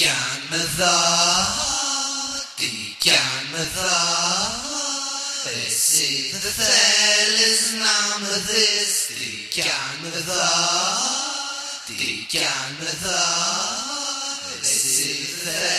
κι αν με δά, τι κι αν με δά, εσύ δεν θέλεις να με δεις, τι κι αν με δά, τι κι αν με δά, εσύ δεν